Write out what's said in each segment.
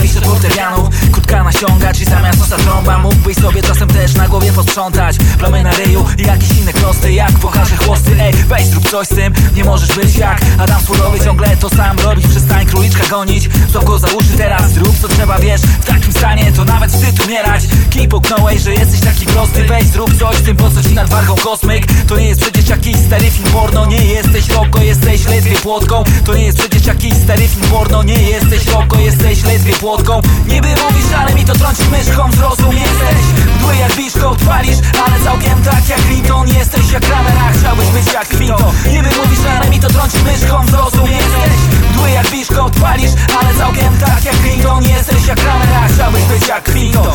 Klawisze fortepianu Kutka nasiągać i zamiast nosa trąba Mógłbyś sobie czasem też na głowie posprzątać. Plamy na ryju i jakieś inne krosty Jak pokażę chłosty, ej weź zrób coś z tym Nie możesz być jak Adam Surowy Ciągle to sam robić, przestań króliczka gonić. Złap go za uszy teraz, zrób co trzeba wiesz W takim stanie to nawet wstyd umierać. Kij połknąłeś, że jesteś taki prosty Weź zrób coś z tym po co ci nad wargą kosmyk? To nie jest przecież jakiś stary film porno Nie jesteś roko, jesteś ledwie płotką. To nie jest przecież jakiś stary płotką. Niby mówisz, ale mi to trąci myszką Zrozum jesteś, mdły jak biszko Odpalisz, ale całkiem tak jak Clinton Jesteś jak ramera, chciałbyś być jak Quinto Niby mówisz, ale mi to trąci myszką Zrozum jesteś, mdły jak biszko Odpalisz, ale całkiem tak jak Clinton Jesteś jak ramera, chciałbyś być jak Quinto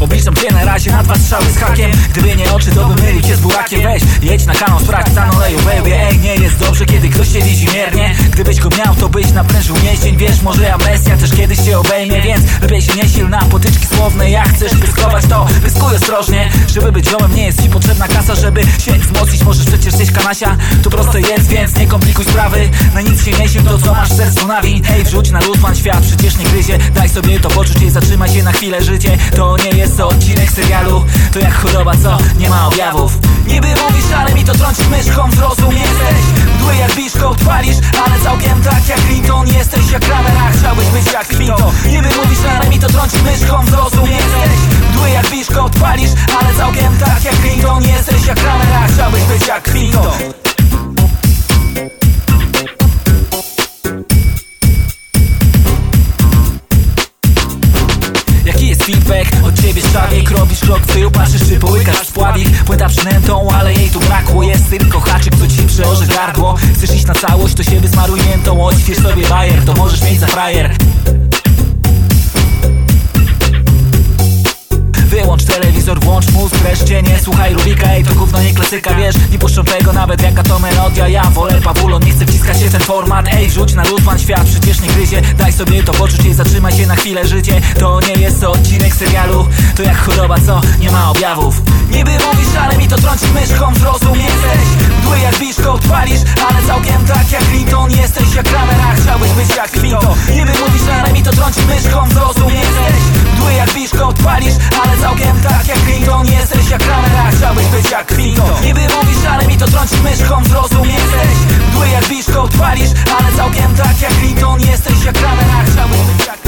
Obliczam cię na razie na dwa strzały z hakiem. Gdyby nie oczy, to by mylił cię z burakiem jedź na kanał, sprawdź stan oleju baby. Ej, nie jest dobrze, kiedy ktoś cię widzi miernie. Gdybyś go miał, to byś naprężył mięsień. Wiesz, może amnestia też kiedyś cię obejmie Więc lepiej się nie sil na potyczki słowne. Jak chcesz pyskować, to pyskuj ostrożnie. Żeby być ziomem, nie jest ci potrzebna kasa Żeby się wzmocnić, możesz przecież zjeść kanasia. To proste jest, więc nie komplikuj sprawy. Na nic się nie sil, to co masz w sercu nawi. Hej, wrzuć na luz, pan świat przecież nie gryzie. Daj sobie to poczuć i zatrzymaj się na chwilę Życie. To nie jest odcinek serialu. To jak choroba, co nie ma objawów To trąci myszką Zrozum jesteś, mdły jak biszko Odpalisz, ale całkiem tak jak Clinton Jesteś. Jak ramera, chciałbyś być jak Quinto Niby mówisz, ale mi to trąci myszką Zrozum jesteś, mdły jak biszko Odpalisz, ale całkiem tak jak Clinton Jesteś. Jak ramera, chciałbyś być jak jest feedback od ciebie szawik Robisz krok tył, patrzysz czy połykasz spławik Płyta przynętą, ale jej tu brakło. Jest tylko haczyk, ci przełoży gardło. Chcesz iść na całość, to się wysmaruj miętą Odśwież sobie bajer, to możesz mieć za frajer. Wyłącz telewizor, włącz mózg wreszcie Nie słuchaj Rubika, ej to gówno nie klasyka Wiesz, nie puszczą tego nawet jaka to melodia. Ja wolę Pawulon, nie chcę wciskać format Ej, wrzuć na luz, pan świat przecież nie gryzie. Daj sobie to poczuć i zatrzymaj się na chwilę Życie. To nie jest odcinek serialu To jak choroba, co? Nie ma objawów. Niby mówisz, ale mi to trąci myszką Zrozum jesteś, Ale całkiem tak jak Liton jesteś jak Kramer Archamon